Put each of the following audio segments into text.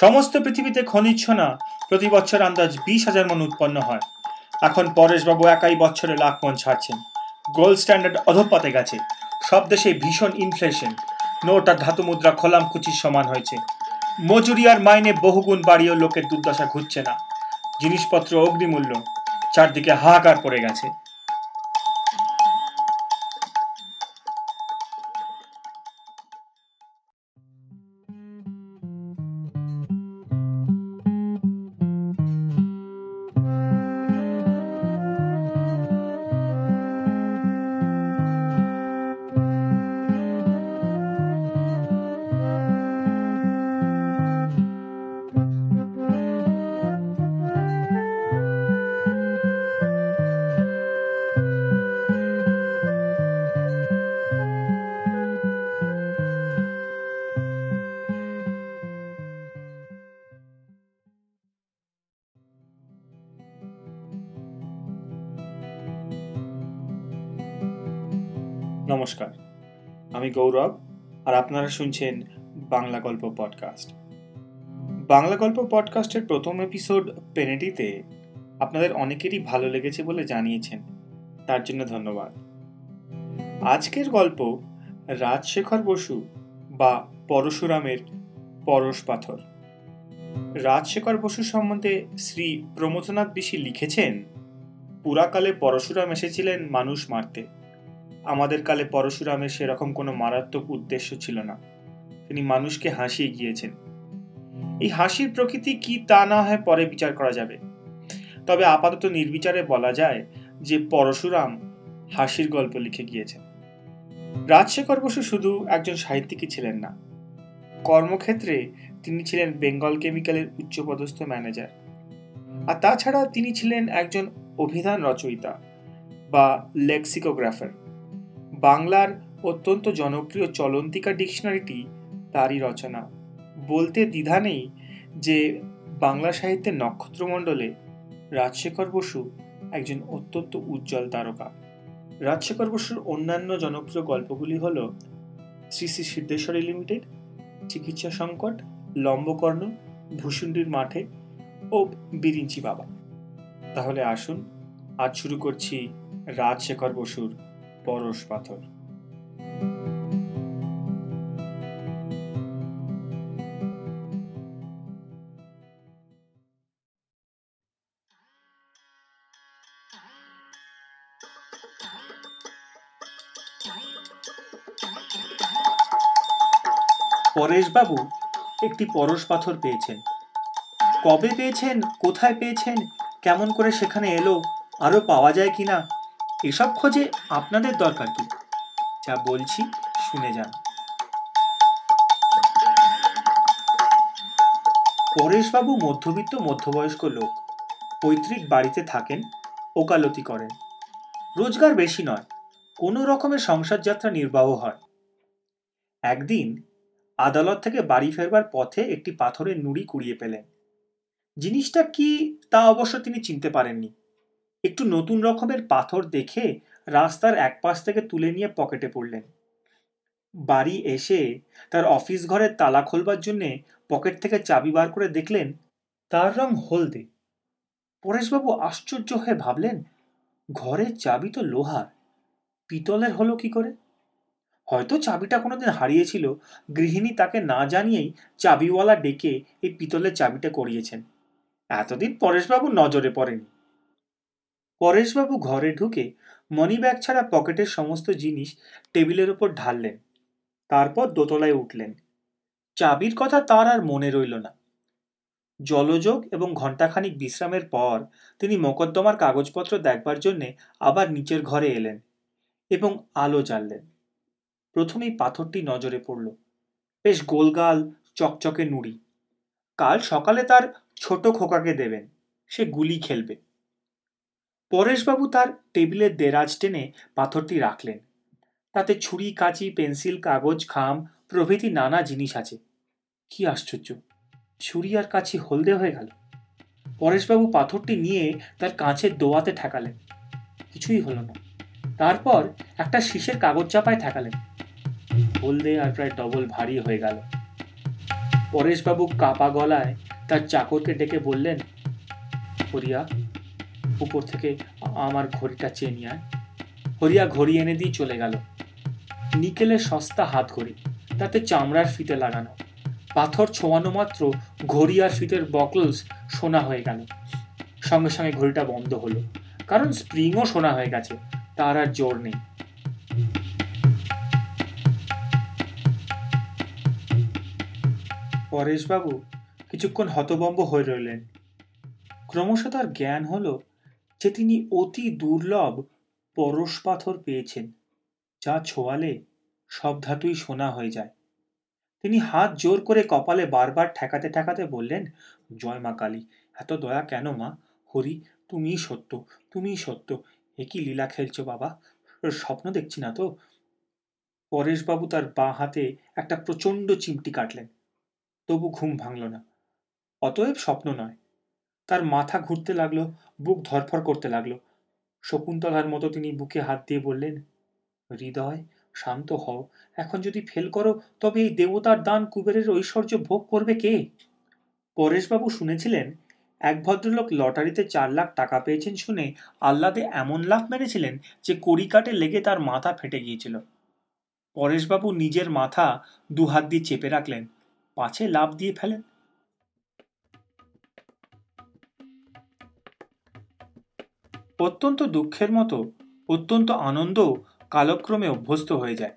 সমস্ত পৃথিবীতে খনিজ সোনা প্রতি বছর আন্দাজ বিশ হাজার মন উৎপন্ন হয়। এখন পরেশবাবু একাই বছরে লাখ মন ছাড়ছেন। গোল্ড স্ট্যান্ডার্ড অধপাতে গেছে। সব দেশে ভীষণ ইনফ্লেশন নোট আর ধাতু মুদ্রা খোলাম কুচির সমান হয়েছে। মজুরি আর মাইনে বহুগুণ বাড়িয়েও লোকের দুর্দশা ঘুরছে না। জিনিসপত্র অগ্নিমূল্য। চারদিকে হাহাকার পড়ে গেছে। নমস্কার। আমি গৌরব আর আপনারা শুনছেন বাংলা গল্প পডকাস্ট। বাংলা গল্প পডকাস্টের প্রথম এপিসোড পেনেটিতে আপনাদের অনেকেরই ভালো লেগেছে বলে জানিয়েছেন। তার জন্য ধন্যবাদ। আজকের গল্প রাজশেখর বসু বা পরশুরামের পরশ পাথর। রাজশেখর বসু সম্বন্ধে শ্রী প্রমথনাথ বিশি লিখেছেন, পুরাকালে পরশুরাম এসেছিলেন মানুষ মারতে। আমাদের কালে পরশুরামের সেরকম কোনো মারাত্মক উদ্দেশ্য ছিল না। তিনি মানুষকে হাসিয়ে গিয়েছেন। এই হাসির প্রকৃতি কি তা না হয় পরে বিচার করা যাবে। তবে আপাতত নির্বিচারে বলা যায় যে পরশুরাম হাসির গল্প লিখে গিয়েছেন। রাজশেখর বসু শুধু একজন সাহিত্যিকই ছিলেন না। কর্মক্ষেত্রে তিনি ছিলেন বেঙ্গল কেমিক্যালের উচ্চপদস্থ ম্যানেজার। আর তাছাড়া তিনি ছিলেন একজন অভিধান রচয়িতা বা লেক্সিকোগ্রাফার। বাংলার অত্যন্ত জনপ্রিয় চলন্তিকা ডিকশনারিটি তারই রচনা। বলতে দ্বিধা নেই যে বাংলা সাহিত্যের নক্ষত্রমণ্ডলে রাজশেখর বসু একজন অত্যন্ত উজ্জ্বল তারকা। রাজশেখর বসুর অন্যান্য জনপ্রিয় গল্পগুলি হল শ্রী শ্রী সিদ্ধেশ্বরী লিমিটেড, চিকিৎসা সংকট, লম্বকর্ণ, ভূষুণ্ডির মাঠে ও বিরিঞ্চি বাবা। তাহলে আসুন, আজ শুরু করছি রাজশেখর বসুর পরশ পাথর। পরেশবাবু একটি পরশ পাথর পেয়েছেন। কবে পেয়েছেন? কোথায় পেয়েছেন? কেমন করে সেখানে এলো? আরও পাওয়া যায় কিনা? এসব খোঁজে আপনাদের দরকার কি? যা বলছি শুনে যান। পরেশবাবু মধ্যবিত্ত মধ্যবয়স্ক লোক, পৈতৃক বাড়িতে থাকেন, ওকালতি করেন। রোজগার বেশি নয়, কোনো রকমের সংসার যাত্রা নির্বাহ হয়। একদিন আদালত থেকে বাড়ি ফেরবার পথে একটি পাথরের নুড়ি কুড়িয়ে পেলেন। জিনিসটা কি তা অবশ্য তিনি চিনতে পারেননি। একটু নতুন রকমের পাথর দেখে রাস্তার এক পাশ থেকে তুলে নিয়ে পকেটে পড়লেন। বাড়ি এসে তার অফিস ঘরের তালা খোলবার জন্যে পকেট থেকে চাবি বার করে দেখলেন, তার রং হলদে। পরেশবাবু আশ্চর্য হয়ে ভাবলেন, ঘরের চাবি তো লোহার, পিতলের হলো কি করে? হয়তো চাবিটা কোনোদিন হারিয়েছিল, গৃহিণী তাকে না জানিয়েই চাবিওয়ালা ডেকে এই পিতলের চাবিটা করিয়েছেন। এতদিন পরেশবাবু নজরে পড়েনি। পরেশবাবু ঘরে ঢুকে মনি ব্যাগ ছাড়া পকেটের সমস্ত জিনিস টেবিলের ওপর ঢাললেন। তারপর দোতলায় উঠলেন। চাবির কথা তার আর মনে রইল না। জলযোগ এবং ঘণ্টাখানিক বিশ্রামের পর তিনি মোকদ্দমার কাগজপত্র দেখবার জন্যে আবার নিচের ঘরে এলেন এবং আলো জ্বাললেন। প্রথমেই পাথরটি নজরে পড়ল। বেশ গোলগাল, চকচকে নুড়ি। কাল সকালে তার ছোট খোকাকে দেবেন, সে গুলি খেলবে। পরেশবাবু তার টেবিলের দেরাজ টেনে পাথরটি রাখলেন। তাতে ছুরি, কাঁচি, পেন্সিল, কাগজ, খাম প্রভৃতি নানা জিনিস আছে। কি আশ্চর্য! ছুরি আর কাছি হলদে হয়ে গেল। পরেশবাবু পাথরটি নিয়ে তার কাঁচের দোয়াতে ঠেকালেন। কিছুই হলো না। তারপর একটা শীষের কাগজ চাপায় ঠেকালেন। হলদে আর প্রায় ডবল ভারী হয়ে গেল। পরেশবাবু কাপা গলায় তার চাকরকে ডেকে বললেন হরিয়া উপর থেকে আমার ঘড়িটা চেয়ে নিয়ে আয়। হরিয়া ঘড়ি এনে দিয়ে চলে গেল। নিকেলের সস্তা হাত ঘড়ি, তাতে চামড়ার ফিতে লাগানো। পাথর ছোঁয়ানো মাত্র ঘড়ি আর ফিতের বকলস সোনা হয়ে গেল। সঙ্গে সঙ্গে ঘড়িটা বন্ধ হলো, কারণ স্প্রিংও সোনা হয়ে গেছে, তার আর জোর নেই। পরেশবাবু কিছুক্ষণ হতবম্ব হয়ে রইলেন। ক্রমশ তার জ্ঞান হল যে তিনি অতি দুর্লভ পরশ পাথর পেয়েছেন, যা ছোঁয়ালে সব ধাতুই সোনা হয়ে যায়। তিনি হাত জোর করে কপালে বারবার ঠেকাতে ঠেকাতে বললেন, জয় মা কালী, এত দয়া কেন মা? হরি, তুমিই সত্য তুমিই সত্য, এ কি লীলা খেলছো বাবা? স্বপ্ন দেখছি না তো? পরেশবাবু তার বাঁ হাতে একটা প্রচণ্ড চিমটি কাটলেন। তবু ঘুম ভাঙল না। অতএব স্বপ্ন নয়। তার মাথা ঘুরতে লাগল, বুক ধরফর করতে লাগল। শকুন্তলার মতো তিনি বুকে হাত দিয়ে বললেন, হৃদয়, শান্ত হও। এখন যদি ফেল করো, তবে এই দেবতার দান কুবেরের ঐশ্বর্য ভোগ করবে কে? পরেশবাবু শুনেছিলেন, এক ভদ্রলোক লটারিতে চার লাখ টাকা পেয়েছেন শুনে আহ্লাদে এমন লাভ মেরেছিলেন যে কড়িকাটে লেগে তার মাথা ফেটে গিয়েছিল। পরেশবাবু নিজের মাথা দু হাত দিয়ে চেপে রাখলেন, পাছে লাভ দিয়ে ফেলেন। অত্যন্ত দুঃখের মতো অত্যন্ত আনন্দ কালক্রমে অভ্যস্ত হয়ে যায়।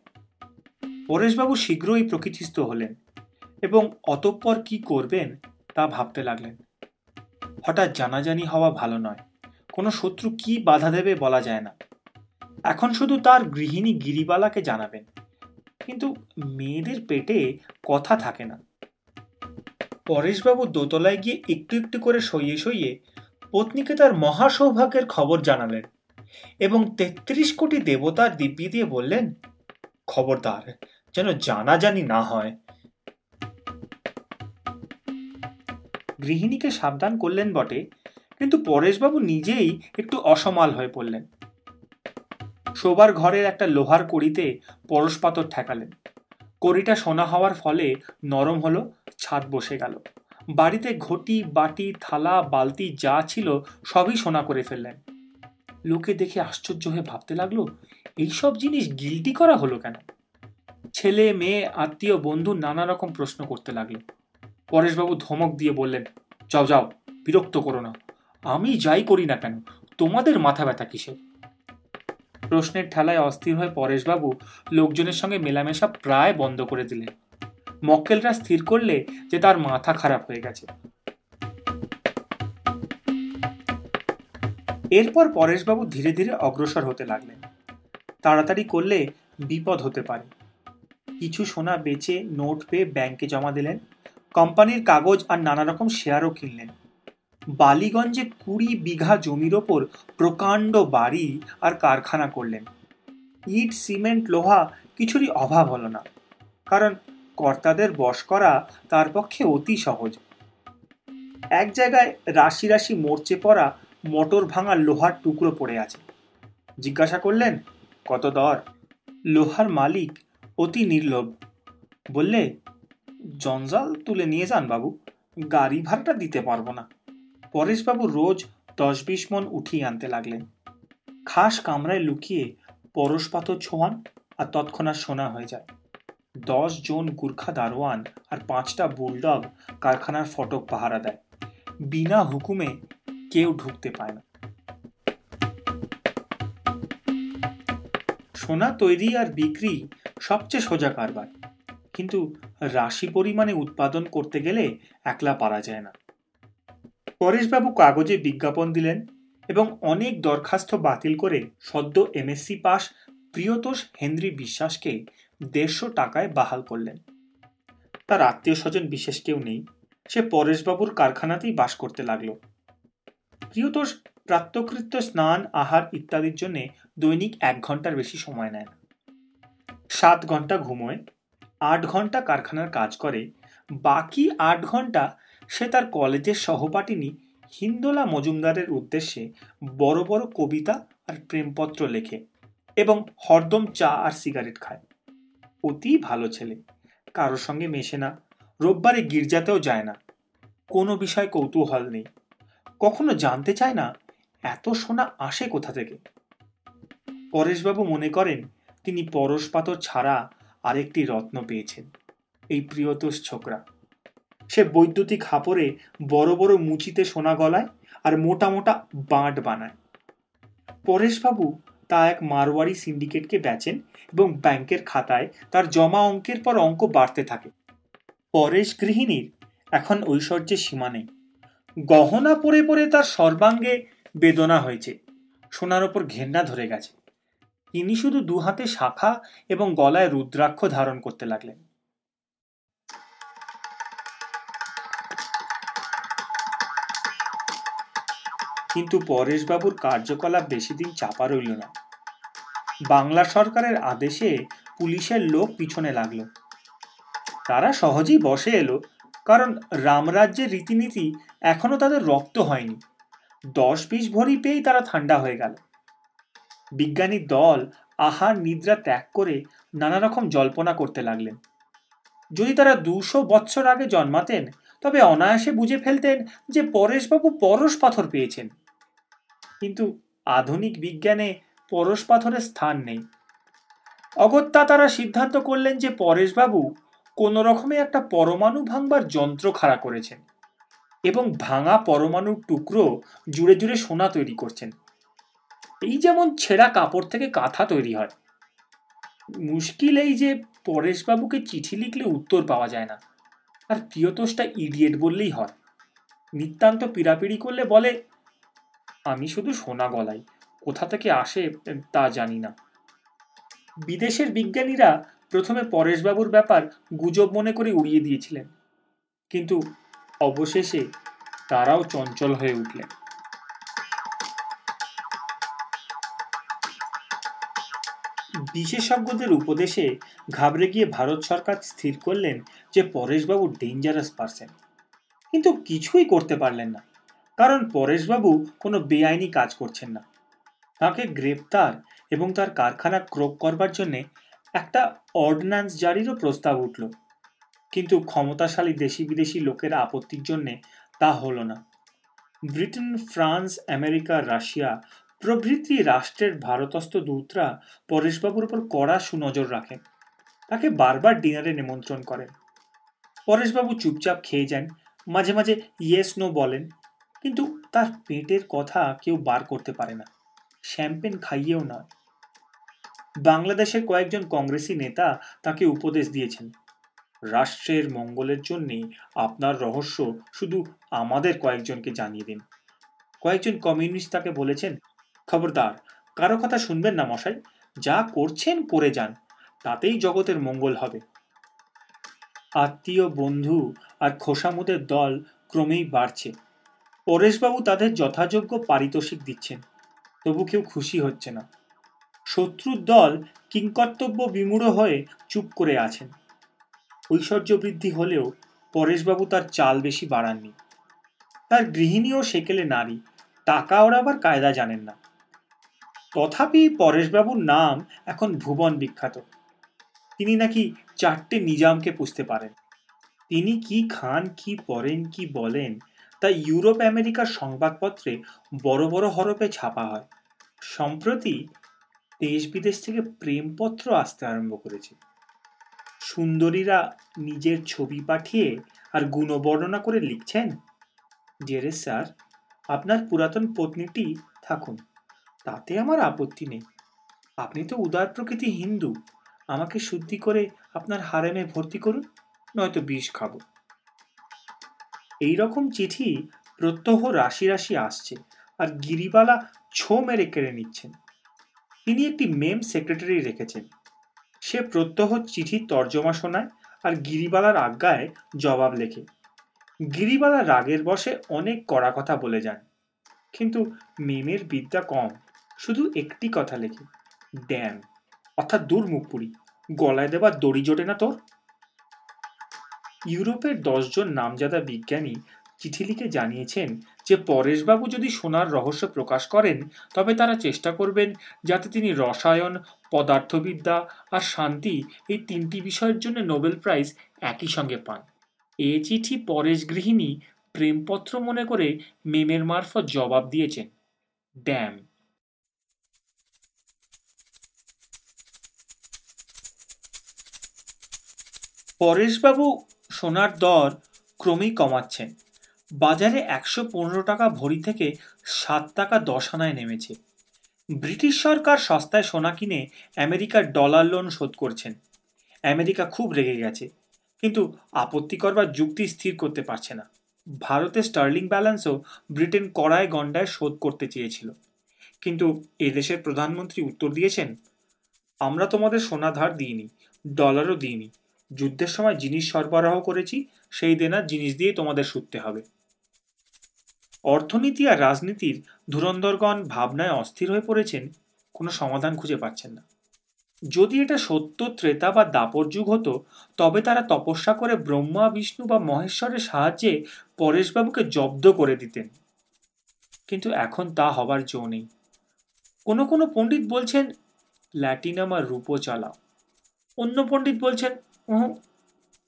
পরেশবাবু শীঘ্রই প্রকৃতিস্থ হলেন এবং অতঃপর কি করবেন তা ভাবতে লাগলেন। হঠাৎ জানাজানি হওয়া ভালো নয়, কোনো শত্রু কি বাধা দেবে বলা যায় না। এখন শুধু তার গৃহিণী গিরিবালাকে জানাবেন, কিন্তু মেয়েদের পেটে কথা থাকে না। পরেশবাবু দোতলায় গিয়ে একটু একটু করে সইয়ে সইয়ে পত্নীকে তার মহা সৌভাগ্যের খবর জানালেন এবং তেত্রিশ কোটি দেবতার দিব্যি দিয়ে বললেন, খবরদার, যেন জানাজানি না হয়। গৃহিণীকে সাবধান করলেন বটে, কিন্তু পরেশবাবু নিজেই একটু অসমাল হয়ে পড়লেন। শোবার ঘরের একটা লোহার কড়িতে পরশ পাথর ঠেকালেন। কড়িটা সোনা হওয়ার ফলে নরম হলো, ছাদ বসে গেল। বাড়িতে ঘটি, বাটি, থালা, বালতি যা ছিল সবই সোনা করে ফেললেন। লোকে দেখে আশ্চর্য হয়ে ভাবতে লাগল, এইসব জিনিস গিলটি করা হলো কেন? ছেলে, মেয়ে, আত্মীয়, বন্ধু নানা রকম প্রশ্ন করতে লাগল। পরেশবাবু ধমক দিয়ে বললেন, যাও যাও, বিরক্ত করো না। আমি যাই করি না কেন? তোমাদের মাথা ব্যথা কিসে প্রশ্নের ঠেলায় অস্থির হয়ে পরেশবাবু লোকজনের সঙ্গে মেলামেশা প্রায় বন্ধ করে দিলেন। মক্কেলরা স্থির করলে যে তার মাথা খারাপ হয়ে গেছে। এরপর পরেশবাবু ধীরে ধীরে অগ্রসর হতে লাগলেন। তাড়াতাড়ি করলে বিপদ হতে পারে। কিছু সোনা বেচে নোট পেয়ে ব্যাংকে জমা দিলেন। কোম্পানির কাগজ আর নানা রকম শেয়ারও কিনলেন। বালিগঞ্জে কুড়ি বিঘা জমির ওপর প্রকাণ্ড বাড়ি আর কারখানা করলেন। ইট, সিমেন্ট, লোহা কিছুরই অভাব হলো না। কারণ কর্তাদের বশ করা তার পক্ষে অতি সহজ। এক জায়গায় রাশি রাশি মরচে পড়া মোটর ভাঙা লোহার টুকরো পড়ে আছে। জিজ্ঞাসা করলেন, কত দর? লোহার মালিক অতি নির্লোভ বললে, জঞ্জাল তুলে নিয়ে যান বাবু, গাড়ি ভাড়াটা দিতে পারব না। পরেশবাবু রোজ দশ বিশ মন উঠিয়ে আনতে লাগলেন। খাস কামরায় লুকিয়ে পরশ পাথর ছোঁয়ান আর তৎক্ষণাৎ সোনা হয়ে যায়। দশ জন গুর্খা দারোয়ান আর পাঁচটা বুলডগ কারখানার ফটক পাহারা দেয়। বিনা হুকুমে কেউ ঢুকতে পায় না। সোনা তৈরি আর বিক্রি সবচেয়ে সোজা কারবার। কিন্তু রাশি পরিমাণে উৎপাদন করতে গেলে একলা পারা যায় না। পরেশবাবু কাগজে বিজ্ঞাপন দিলেন এবং অনেক দরখাস্ত বাতিল করে সদ্য এমএসসি পাস প্রিয়তোষ হেনরি বিশ্বাসকে দেড়শো টাকায় বাহাল করলেন। তার আত্মীয় স্বজন বিশেষ কেউ নেই, সে পরেশবাবুর কারখানাতেই বাস করতে লাগল। প্রিয়তোষ প্রাত্যকৃত্য স্নান, আহার ইত্যাদির জন্য দৈনিক এক ঘণ্টার বেশি সময় নেয় সাত ঘণ্টা ঘুমোয়, আট ঘণ্টা কারখানার কাজ করে, বাকি আট ঘণ্টা সে তার কলেজের সহপাঠিনী হিন্দোলা মজুমদারের উদ্দেশ্যে বড় বড় কবিতা আর প্রেমপত্র লেখে এবং হরদম চা আর সিগারেট খায়। অতি ভালো ছেলে। কারোর সঙ্গে মেশে না। রোববারে গির্জাতেও যায় না। কোনো বিষয় কৌতূহল নেই। কখনো জানতে চায় না, এত সোনা আসে কোথা থেকে? পরেশবাবু মনে করেন, তিনি পরশ পাথর ছাড়া আরেকটি রত্ন পেয়েছেন। এই প্রিয়তোষ ছোকরা। সে বৈদ্যুতিক হাপরে বড় বড় মুচিতে সোনা গলায় আর মোটা মোটা বাঁট বানায়। পরেশবাবু তা এক মারোয়ারি সিন্ডিকেটকে বেচেন এবং ব্যাংকের খাতায় তার জমা অঙ্কের পর অঙ্ক বাড়তে থাকে। পরেশ গৃহিণীর এখন ঐশ্বর্যের সীমা নেই। গহনা পরে পরে তার সর্বাঙ্গে বেদনা হয়েছে। সোনার ওপর ঘেন্না ধরে গেছে। তিনি শুধু দুহাতে শাখা এবং গলায় রুদ্রাক্ষ ধারণ করতে লাগলেন। কিন্তু পরেশবাবুর কার্যকলাপ বেশি দিন চাপা রইল না। বাংলা সরকারের আদেশে পুলিশের লোক পিছনে লাগল। তারা সহজেই বসে এলো, কারণ রামরাজ্যের রীতিনীতি এখনও তাদের রক্ত হয়নি। দশ বিশ ভরি পেয়েই তারা ঠান্ডা হয়ে গেল। বিজ্ঞানীর দল আহার নিদ্রা ত্যাগ করে নানা রকম জল্পনা করতে লাগলেন। যদি তারা দুশো বৎসর আগে জন্মাতেন তবে অনায়াসে বুঝে ফেলতেন যে পরেশবাবু পরশ পাথর পেয়েছেন। কিন্তু আধুনিক বিজ্ঞানে পরশ পাথরের স্থান নেই। অগত্যা তারা সিদ্ধান্ত করলেন যে পরেশবাবু কোনো রকমে একটা পরমাণু ভাঙবার যন্ত্র খাড়া করেছেন এবং ভাঙা পরমাণুর টুকরো জুড়ে জুড়ে সোনা তৈরি করছেন। এই যেমন ছেঁড়া কাপড় থেকে কাঁথা তৈরি হয়। মুশকিল এই যে পরেশবাবুকে চিঠি লিখলে উত্তর পাওয়া যায় না। আর প্রিয়তোষটা ইডিয়েট বললেই হয়। নিতান্ত পিড়াপিড়ি করলে বলে, আমি শুধু সোনা গলাই কোথা থেকে আসে তা জানি না। বিদেশের বিজ্ঞানীরা প্রথমে পরেশবাবুর ব্যাপার গুজব মনে করে উড়িয়ে দিয়েছিলেন। কিন্তু অবশেষে তারাও চঞ্চল হয়ে উঠলেন। বিশেষজ্ঞদের উপদেশে ঘাবড়ে গিয়ে ভারত সরকার স্থির করলেন যে পরেশবাবু ডেঞ্জারাস পার্সন কিন্তু কিছুই করতে পারলেন না। কারণ পরেশবাবু কোনো বেআইনি কাজ করছেন না। তাকে গ্রেপ্তার এবং তার কারখানা ক্রোক করবার জন্যে একটা অর্ডিন্যান্স জারিরও প্রস্তাব উঠল। কিন্তু ক্ষমতাশালী দেশি বিদেশি লোকের আপত্তির জন্যে তা হলো না। ব্রিটেন, ফ্রান্স, আমেরিকা, রাশিয়া প্রভৃতি রাষ্ট্রের ভারতস্থ দূতরা পরেশবাবুর উপর কড়া সুনজর রাখেন। তাকে বারবার ডিনারে নিমন্ত্রণ করেন। পরেশবাবু চুপচাপ খেয়ে যান, মাঝে মাঝে ইয়েস, নো বলেন, কিন্তু তার পেটের কথা কেউ বার করতে পারে না। শ্যাম্পেন খাইয়েও নয় বাংলাদেশের কয়েকজন কংগ্রেসি নেতা তাকে উপদেশ দিয়েছেন, রাষ্ট্রের মঙ্গলের জন্যে আপনার রহস্য শুধু আমাদের কয়েকজনকে জানিয়ে দিন। কয়েকজন কমিউনিস্ট তাকে বলেছেন খবরদার, কারও কথা শুনবেন না মশাই, যা করছেন করে যান, তাতেই জগতের মঙ্গল হবে। আত্মীয়, বন্ধু আর খোসামুদের দল ক্রমেই বাড়ছে। পরেশবাবু তাদের যথাযোগ্য পারিতোষিক দিচ্ছেন, তবু কেউ খুশি হচ্ছে না। শত্রুর দল কিংকর্তব্য বিমূঢ় হয়ে চুপ করে আছেন। ঐশ্বর্য বৃদ্ধি হলেও পরেশবাবু তার চাল বেশি বাড়াননি। তার গৃহিণীও সেকেলে নারী, টাকা ওরা আবার কায়দা জানেন না। তথাপি পরেশবাবুর নাম এখন ভুবন বিখ্যাত। তিনি নাকি চারটে নিজামকে পুষতে পারেন। তিনি কি খান, কি পরেন, কি বলেন, তা ইউরোপ আমেরিকার সংবাদপত্রে বড় বড় হরপে ছাপা হয়। সম্প্রতি দেশ বিদেশ থেকে প্রেমপত্র আসতে আরম্ভ করেছে। সুন্দরীরা নিজের ছবি পাঠিয়ে আর গুণবর্ণনা করে লিখছেন জেরে স্যার, আপনার পুরাতন পত্নীটি থাকুন। তাতে আমার আপত্তি নেই। আপনি তো উদার প্রকৃতি হিন্দু। আমাকে শুদ্ধি করে আপনার হারেমে ভর্তি করুন, নয়তো বিষ খাব। এই রকম চিঠি প্রত্যহ রাশি রাশি আসছে আর গিরিবালা ছো মেরে কেড়ে নিচ্ছেন। তিনি একটি মেম সেক্রেটারি রেখেছেন। সে প্রত্যহ চিঠির তর্জমা শোনায় আর গিরিবালার আজ্ঞায় জবাব লেখে। গিরিবালা রাগের বসে অনেক কড়া কথা বলে যান, কিন্তু মেমের বিদ্যা কম। শুধু একটি কথা লেখে ড্যাম অর্থাৎ দূর মুখপুরি গলায় দেবার দড়ি জোটে না তোর? ইউরোপের দশজন নামজাদা বিজ্ঞানী চিঠি লিখে জানিয়েছেন যে পরেশবাবু যদি সোনার রহস্য প্রকাশ করেন, তবে তারা চেষ্টা করবেন যাতে তিনি রসায়ন, পদার্থবিদ্যা আর শান্তি এই তিনটি বিষয়ের জন্য নোবেল প্রাইজ একই সঙ্গে পান। এ চিঠি পরেশ গৃহিণী প্রেমপত্র মনে করে মেমের মারফত জবাব দিয়েছেন ড্যাম পরেশবাবু সোনার দর ক্রমেই কমাচ্ছেন বাজারে একশো পনেরো টাকা ভরি থেকে সাত টাকা দশ আনায় নেমেছে। ব্রিটিশ সরকার সস্তায় সোনা কিনে আমেরিকার ডলার লোন শোধ করছেন। আমেরিকা খুব রেগে গেছে, কিন্তু আপত্তি করবার যুক্তি স্থির করতে পারছে না। ভারতের স্টার্লিং ব্যালেন্সও ব্রিটেন কড়ায় গন্ডায় শোধ করতে চেয়েছিল। কিন্তু এদেশের প্রধানমন্ত্রী উত্তর দিয়েছেন, আমরা তোমাদের সোনা ধার দিইনি, ডলারও দিইনি। যুদ্ধের সময় জিনিস সরবরাহ করেছি, সেই দেনার জিনিস দিয়ে তোমাদের শুধতে হবে। অর্থনীতি আর রাজনীতির ধুরন্ধরগণ ভাবনায় অস্থির হয়ে পড়েছেন, কোনো সমাধান খুঁজে পাচ্ছেন না। যদি এটা সত্য, ত্রেতা বা দাপর যুগ হতো, তবে তারা তপস্যা করে ব্রহ্মা, বিষ্ণু বা মহেশ্বরের সাহায্যে পরেশবাবুকে জব্দ করে দিতেন। কিন্তু এখন তা হবার জো নেই। কোনো কোনো পণ্ডিত বলছেন ল্যাটিনাম আর রূপো চালাও। অন্য পণ্ডিত বলছেন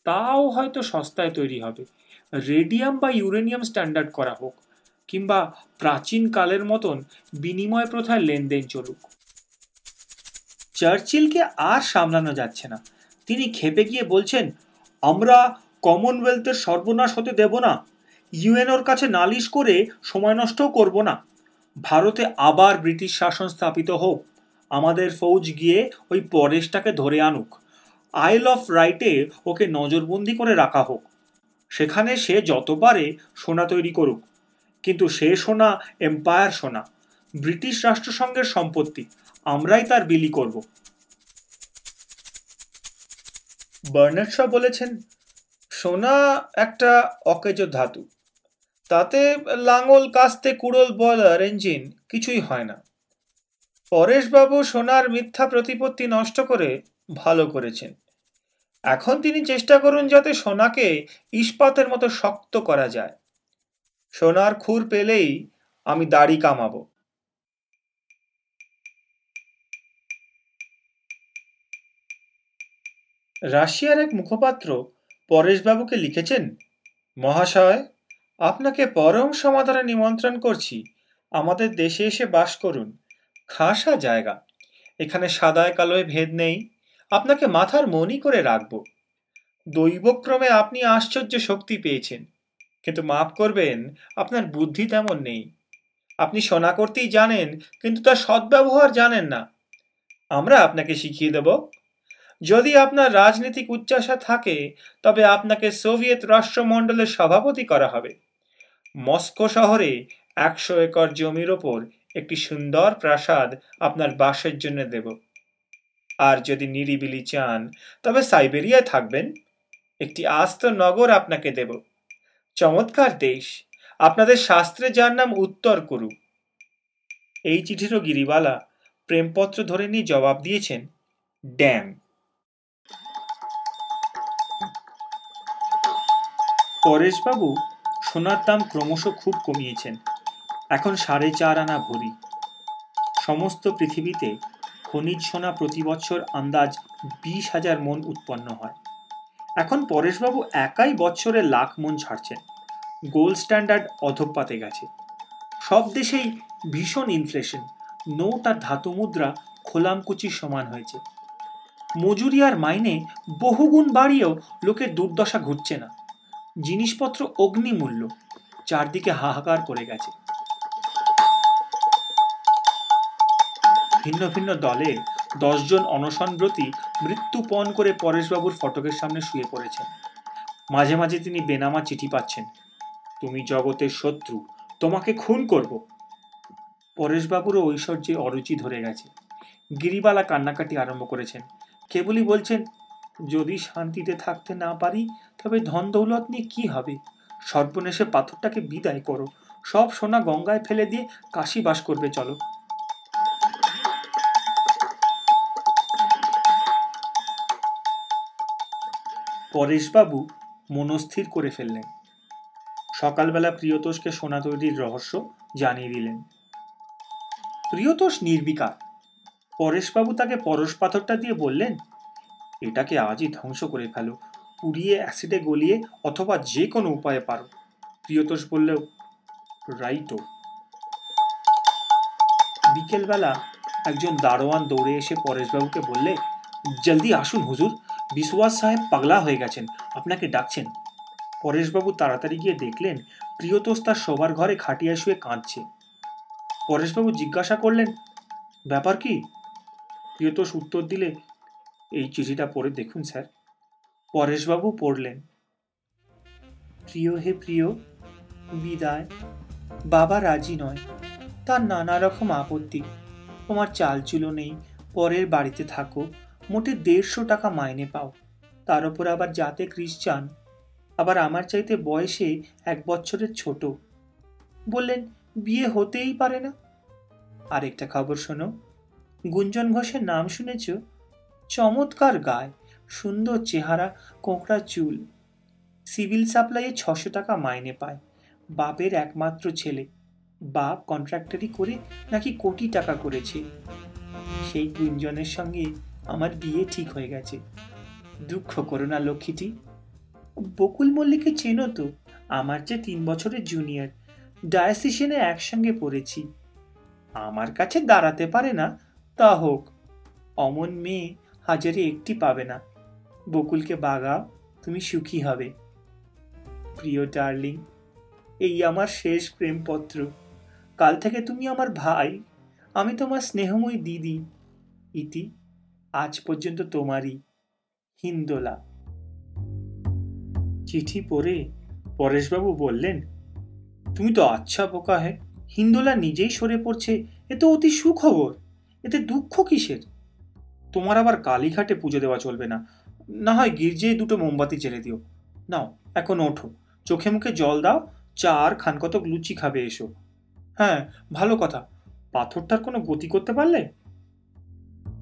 তাও হয়তো সস্তায় তৈরি হবে। রেডিয়াম বা ইউরেনিয়াম স্ট্যান্ডার্ড করা হোক কিংবা প্রাচীন কালের মতন বিনিময় প্রথায় লেনদেন চলুক। চার্চিলকে আর সামলানো যাচ্ছে না। তিনি খেপে গিয়ে বলছেন, আমরা কমনওয়েলথের সর্বনাশ হতে দেব না। ইউএনওর কাছে নালিশ করে সময় নষ্টও করব না। ভারতে আবার ব্রিটিশ শাসন স্থাপিত হোক। আমাদের ফৌজ গিয়ে ওই পরেশটাকে ধরে আনুক। আইল অফ রাইটে ওকে নজরবন্দি করে রাখা হোক। সেখানে সে যত পারে সোনা তৈরি করুক। কিন্তু সে সোনা এম্পায়ার সোনা। ব্রিটিশ রাষ্ট্রসংঘের সম্পত্তি। আমরাই তার বিলি করব। বার্নার্ড শ বলেছেন, সোনা একটা অকেজ ধাতু। তাতে লাঙল, কাস্তে, কুড়োল, বয়লার, ইঞ্জিন কিছুই হয় না। পরেশবাবু সোনার মিথ্যা প্রতিপত্তি নষ্ট করে ভালো করেছেন। এখন তিনি চেষ্টা করুন যাতে সোনাকে ইস্পাতের মতো শক্ত করা যায়। সোনার খুর পেলেই আমি দাড়ি কামাবো। রাশিয়ার এক মুখপাত্র পরেশবাবুকে লিখেছেন, মহাশয়, আপনাকে পরম সমাধানে নিমন্ত্রণ করছি। আমাদের দেশে এসে বাস করুন। খাসা জায়গা। এখানে সাদায় কালোয় ভেদ নেই। আপনাকে মাথার মনি করে রাখব। দৈবক্রমে আপনি আশ্চর্য শক্তি পেয়েছেন। কিন্তু মাফ করবেন, আপনার বুদ্ধি তেমন নেই। আপনি সোনা করতেই জানেন, কিন্তু তার সদ্ব্যবহার জানেন না। আমরা আপনাকে শিখিয়ে দেব, যদি আপনার রাজনৈতিক উচ্চাসা থাকে, তবে আপনাকে সোভিয়েত রাষ্ট্রমণ্ডলের সভাপতি করা হবে। মস্কো শহরে একশো একর জমির ওপর একটি সুন্দর প্রাসাদ আপনার বাসের জন্য দেব। আর যদি নিরিবিলি চান, তবে সাইবেরিয়ায় থাকবেন। একটি আস্ত নগর আপনাকে দেব। চমৎকার দেশ। আপনাদের শাস্ত্রে যার নাম উত্তর করু। এই চিঠিরও গিরিবালা প্রেমপত্র ধরে নিয়ে জবাব দিয়েছেন, ড্যাম। পরেশবাবু সোনার দাম ক্রমশ খুব কমিয়েছেন। এখন সাড়ে চার আনা ভরি। সমস্ত পৃথিবীতে খনিজ সোনা প্রতি বছর আন্দাজ বিশ হাজার মন উৎপন্ন হয়। এখন পরেশবাবু একাই বছরে লাখ মন ছাড়ছেন। গোল্ড স্ট্যান্ডার্ড অধপাতে গেছে। সব দেশেই ভীষণ ইনফ্লেশন নোট আর ধাতু মুদ্রা খোলামকুচির সমান হয়েছে। মজুরি আর মাইনে বহুগুণ বাড়িয়েও লোকের দুর্দশা ঘুরছে না। জিনিসপত্র অগ্নিমূল্য। চারদিকে হাহাকার করে গেছে। ভিন্ন ভিন্ন দলে দশজন অনশনব্রতী মৃত্যুপণ করে পরেশবাবুর ফটকের সামনে শুয়ে পড়েছেন। মাঝে মাঝে তিনি বেনামা চিঠি পাচ্ছেন। তুমি জগতের শত্রু, তোমাকে খুন করব। পরেশবাবুরও ঐশ্বর্যে অরুচি ধরে গেছে। গিরিবালা কান্নাকাটি আরম্ভ করেছেন। কেবলই বলছেন, যদি শান্তিতে থাকতে না পারি, তবে ধন দৌলত নিয়ে কি হবে? সর্বনেশে পাথরটাকে বিদায় করো। সব সোনা গঙ্গায় ফেলে দিয়ে কাশি বাস করবে চলো। পরেশবাবু মনস্থির করে ফেললেন। সকালবেলা প্রিয়তোষকে সোনা তৈরির রহস্য জানিয়ে দিলেন। প্রিয়তোষ নির্বিকার। পরেশবাবু তাকে পরশ পাথরটা দিয়ে বললেন, এটাকে আজই ধ্বংস করে ফেলো, পুড়িয়ে অ্যাসিডে গলিয়ে অথবা যে কোনো উপায়ে পারো। প্রিয়তোষ বললেও রাইটো। বিকেলবেলা একজন দারোয়ান দৌড়ে এসে পরেশবাবুকে বললে, জলদি আসুন হুজুর বিশ্বাস সাহেব পাগলা হয়ে গেছেন, আপনাকে ডাকছেন। পরেশবাবু তাড়াতাড়ি গিয়ে দেখলেন, প্রিয়তোষ তার শোবার ঘরে খাটিয়া শুয়ে কাঁদছে। পরেশবাবু জিজ্ঞাসা করলেন, ব্যাপার কি? প্রিয়তোষ উত্তর দিলে, এই চিঠিটা পড়ে দেখুন স্যার। পরেশবাবু পড়লেন, প্রিয় হে প্রিয়, বিদায়। বাবা রাজি নয়। তার নানা রকম আপত্তি। তোমার চালচুলো নেই। পরের বাড়িতে থাকো। মোটে দেড়শো টাকা মাইনে পাও। তার উপর আবার জাতে খ্রিস্টান আবার আমার চাইতে বয়সে এক বছরের ছোট। বললেন, বিয়ে হতেই পারে না। আরেকটা খবর শোনো, গুঞ্জন ঘোষের নাম শুনেছ? চমৎকার গায়, সুন্দর চেহারা, কোঁকড়া চুল। সিভিল সাপ্লাইয়ে ছশো টাকা মাইনে পায়। বাপের একমাত্র ছেলে। বাপ কন্ট্রাক্টরি করে নাকি কোটি টাকা করেছে? সেই গুঞ্জনের সঙ্গে আমার বিয়ে ঠিক হয়ে গেছে। দুঃখ করো না, লক্ষ্মীটি। বকুল মল্লিককে চেনো তো? আমার যে তিন বছরের জুনিয়র ডায়াসিশনে একসঙ্গে পড়েছি। আমার কাছে দাঁড়াতে পারে না, তা হোক। অমন মেয়ে হাজারে একটি পাবে না। বকুলকে বাগাও, তুমি সুখী হবে। প্রিয় ডার্লিং, এই আমার শেষ প্রেমপত্র। কাল থেকে তুমি আমার ভাই, আমি তোমার স্নেহময়ী দিদি। ইতি আজ পর্যন্ত তোমারই হিন্দোলা। চিঠি পড়ে পরেশবাবু বললেন, তুমি তো আচ্ছা বোকা হে, হিন্দোলা নিজেই সরে পড়ছে, এ তো অতি সুখবর। এতে দুঃখ কিসের? তোমার আবার কালীঘাটে পুজো দেওয়া চলবে না। না হয় গির্জে দুটো মোমবাতি জেলে দিও। নাও, এখন ওঠো। চোখে মুখে জল দাও, চা আর খানকতক লুচি খাবে এসো। হ্যাঁ ভালো কথা। পাথরটার কোনো গতি করতে পারলে?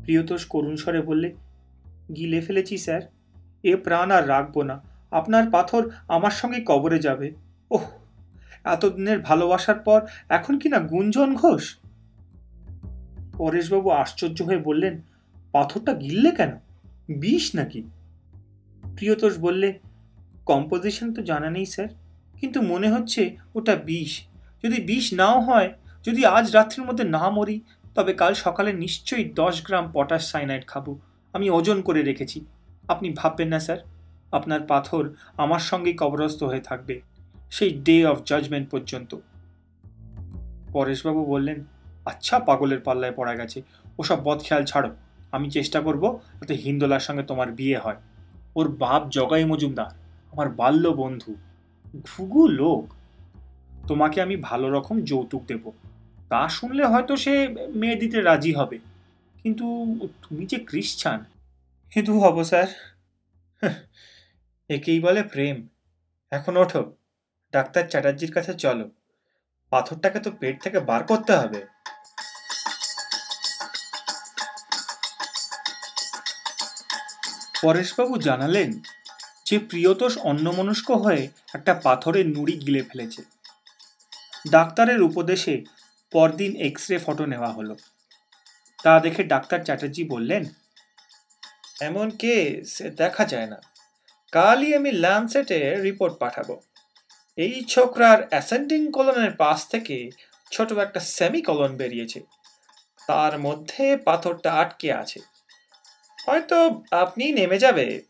প্রিয়তোষ করুণ স্বরে বললে, গিলে ফেলেছি স্যার। এ প্রাণ আর রাখব না। আপনার পাথর আমার সঙ্গে কবরে যাবে। ওহ, এতদিনের ভালোবাসার পর এখন কি না গুঞ্জন ঘোষ? পরেশবাবু আশ্চর্য হয়ে বললেন, পাথরটা গিললে কেন? বিষ নাকি? প্রিয়তোষ বললে, কম্পোজিশন তো জানা নেই স্যার, কিন্তু মনে হচ্ছে ওটা বিষ। যদি বিষ নাও হয়, যদি আজ রাত্রির মধ্যে না মরি তবে কাল সকালে নিশ্চয়ই দশ গ্রাম পটাশ সাইনাইড খাব। আমি ওজন করে রেখেছি। আপনি ভাববেন না, স্যার। আপনার পাথর আমার সঙ্গেই কবরস্থ হয়ে থাকবে, সেই ডে অফ জাজমেন্ট পর্যন্ত। পরেশবাবু বললেন আচ্ছা পাগলের পাল্লায় পড়া গেছে। ওসব বদ খেয়াল ছাড়ো। আমি চেষ্টা করব যাতে হিন্দোলার সঙ্গে তোমার বিয়ে হয়। ওর বাপ জগাই মজুমদার, আমার বাল্য বন্ধু ঘুঘু লোক। তোমাকে আমি ভালো রকম যৌতুক দেব। তা শুনলে হয়তো সে মেয়ে দিতে রাজি হবে। কিন্তু তুমি যে খ্রিস্টান। হেতু হব, স্যার। একেই বলে প্রেম। এখন ওঠো, ডাক্তার চ্যাটার্জির কাছে চলো। পাথরটাকে তো পেট থেকে বার করতে হবে। পরেশবাবু জানালেন যে প্রিয়তোষ অন্যমনস্ক হয়ে একটা পাথরের নুড়ি গিলে ফেলেছে। ডাক্তারের উপদেশে পরদিন এক্স রে ফটো নেওয়া হলো। তা দেখে ডাক্তার চ্যাটার্জি বললেন, এমন কেস দেখা যায় না। কালই আমি ল্যান্ডসেটে রিপোর্ট পাঠাবো। এই ছোকরার অ্যাসেন্ডিং কলনের পাশ থেকে ছোট একটা সেমি কলন বেরিয়েছে। তার মধ্যে পাথরটা আটকে আছে। হয়তো আপনি নেমে যাবে।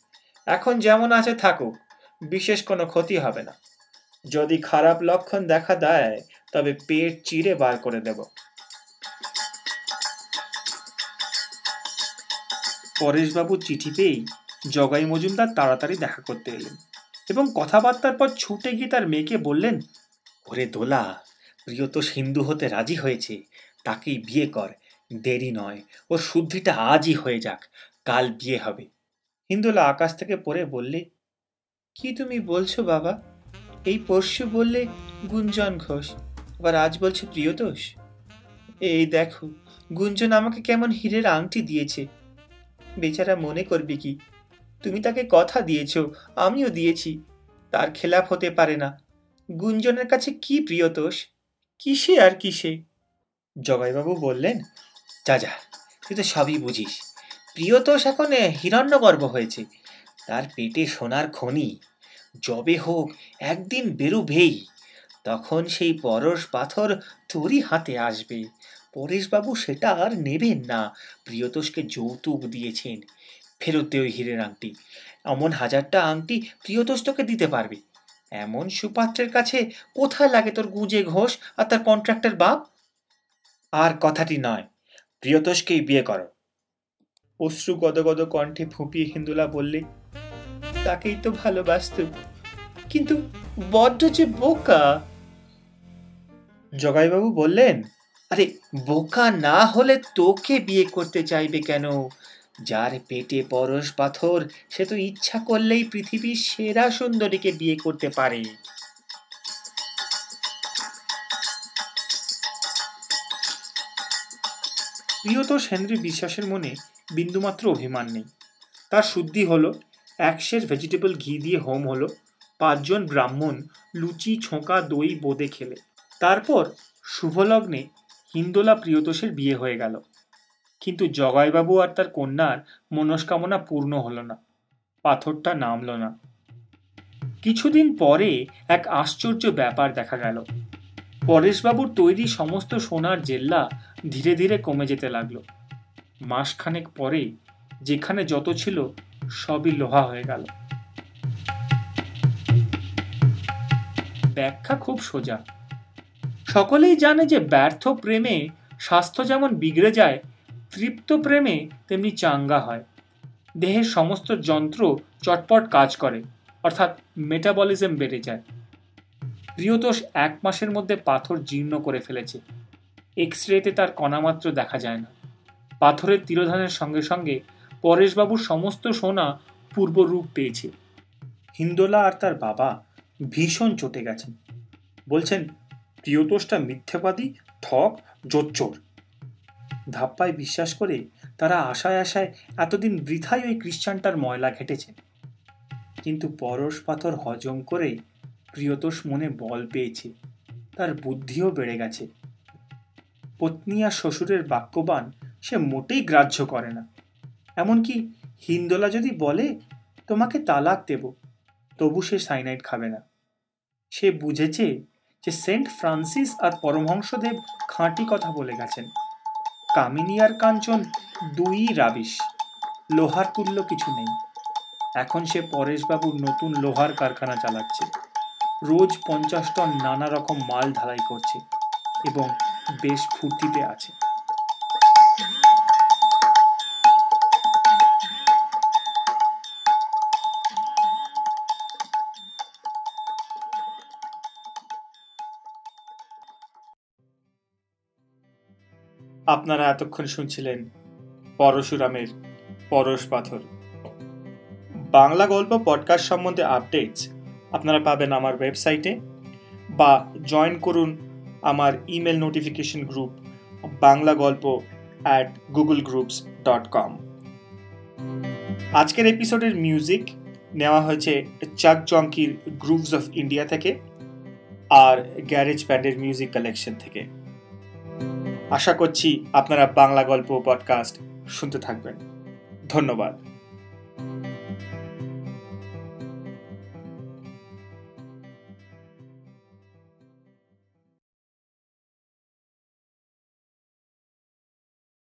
এখন যেমন আছে থাকুক, বিশেষ কোনো ক্ষতি হবে না। যদি খারাপ লক্ষণ দেখা দেয় তবে পেট চিরে বার করে দেব। পরেশবাবু চিঠি পেয়েই জগাই মজুমদার তাড়াতাড়ি দেখা করতে এলেন এবং কথাবার্তার পর ছুটে গিয়ে তার মেয়েকে বললেন, ওরে দোলা, প্রিয় তো সিন্ধু হতে রাজি হয়েছে, তাকেই বিয়ে কর, দেরি নয়, ওর শুদ্ধিটা আজই হয়ে যাক, কাল বিয়ে হবে। হিন্দুলা আকাশ থেকে পড়ে বললে, কি তুমি বলছো বাবা? এই পরশু বললে গুঞ্জন ঘোষ আবার আজ বলছে প্রিয়তোষ এই দেখো, গুঞ্জন আমাকে কেমন হীরের আংটি দিয়েছে। বেচারা মনে করবে কি, তুমি তাকে কথা দিয়েছ, আমিও দিয়েছি, তার খেলাপ হতে পারে না। গুঞ্জনের কাছে কি প্রিয়তোষ কিসে আর কিসে? জগাইবাবু বললেন, যা যা, তুই তো সবই বুঝিস। প্রিয়তোষ এখন হিরণ্যগর্ভ হয়েছে, তার পেটে সোনার খনি। যবে হোক, একদিন বেরুবেই। তখন সেই পরশ পাথর তোরই হাতে আসবে। পরেশবাবু সেটা আর নেবেন না, প্রিয়তোষকে যৌতুক দিয়েছেন। ফেরত দে ওই হীরের আংটি। এমন হাজারটা আংটি প্রিয়তোষ তোকে দিতে পারবে। এমন সুপাত্রের কাছে কোথায় লাগে তোর গুজে ঘোষ আর তার কন্ট্রাক্টর বাপ? আর কথাটি নয়। প্রিয়তোষকেই বিয়ে করো। অশ্রু গদগদ কণ্ঠে ফুঁপিয়ে হিন্দুলা বললে, তাকেই তো ভালোবাসত। কিন্তু বড্ড যে বোকা! জগাইবাবু বললেন আরে বোকা না হলে তোকে বিয়ে করতে চাইবে কেন? যার পেটে পরশ পাথর সে তো ইচ্ছা করলেই পৃথিবীর সেরা সুন্দরীকে বিয়ে করতে পারে। প্রিয়তোষ হেনরি বিশ্বাসের মনে বিন্দুমাত্র অভিমান নেই। তার শুদ্ধি হলো এক শের ভেজিটেবল ঘি দিয়ে হোম হলো পাঁচজন ব্রাহ্মণ লুচি ছোঁকা দই বোদে খেলে। তারপর শুভলগ্নে হিন্দোলা প্রিয়তোষের বিয়ে হয়ে গেল। কিন্তু জগাইবাবু আর তার কন্যার মনস্কামনা পূর্ণ হলো না, পাথরটা নামলো না। কিছুদিন পরে এক আশ্চর্য ব্যাপার দেখা গেল। পরেশবাবুর তৈরি সমস্ত সোনার জেল্লা ধীরে ধীরে কমে যেতে লাগল। মাসখানেক পরে যেখানে যত ছিল সবই লোহা হয়ে গেল। ব্যাখ্যা খুব সোজা। সকলেই জানে যে ব্যর্থ প্রেমে স্বাস্থ্য যেমন বিগড়ে যায়, তৃপ্ত প্রেমে তেমনি চাঙ্গা হয়। দেহের সমস্ত যন্ত্র চটপট কাজ করে, অর্থাৎ মেটাবলিজম বেড়ে যায়। প্রিয়তোষ এক মাসের মধ্যে পাথর জীর্ণ করে ফেলেছে। এক্স রেতে তার কণামাত্র দেখা যায় না। পাথরের তিরোধানের সঙ্গে সঙ্গে পরেশবাবুর সমস্ত সোনা পূর্বরূপ পেয়েছে। হিন্দোলা আর তার বাবা ভীষণ চটে গেছেন। বলছেন প্রিয়তোষটা মিথ্যেবাদী ঠক জোচ্চোর। ধাপ্পায় বিশ্বাস করে তারা আশায় আশায় এতদিন বৃথাই ওই খ্রিস্টানটার ময়লা ঘেটেছে। কিন্তু পরশ পাথর হজম করে প্রিয়তোষ মনে বল পেয়েছে, তার বুদ্ধিও বেড়ে গেছে। পত্নী আর শ্বশুরের বাক্যবান সে মোটেই গ্রাহ্য করে না। এমনকি হিন্দোলা যদি বলে, তোমাকে তালাক দেব তবু সে সাইনাইড খাবে না। সে বুঝেছে যে সেন্ট ফ্রান্সিস আর পরমহংসদেব খাঁটি কথা বলে গেছেন। কামিনী আর কাঞ্চন দুই রাবিশ, লোহার তুল্য কিছু নেই। এখন সে পরেশবাবুর নতুন লোহার কারখানা চালাচ্ছে। রোজ পঞ্চাশ টন নানা রকম মাল ঢালাই করছে এবং বেশ ফুর্তিতে আছে। আপনারা এতক্ষণ শুনছিলেন পরশুরামের পরশ পাথর। বাংলা গল্প পডকাস্ট সম্বন্ধে আপডেটস আপনারা পাবেন আমার ওয়েবসাইটে বা জয়েন করুন আমার ইমেল নোটিফিকেশন গ্রুপ বাংলা গল্প at Google groups dot com আজকের এপিসোডের মিউজিক নেওয়া হয়েছে চাক জঙ্কির গ্রুভস অফ ইন্ডিয়া থেকে আর গ্যারেজ ব্যান্ডের মিউজিক কালেকশন থেকে। আশা করছি আপনারা বাংলা গল্প পডকাস্ট শুনতে থাকবেন। ধন্যবাদ।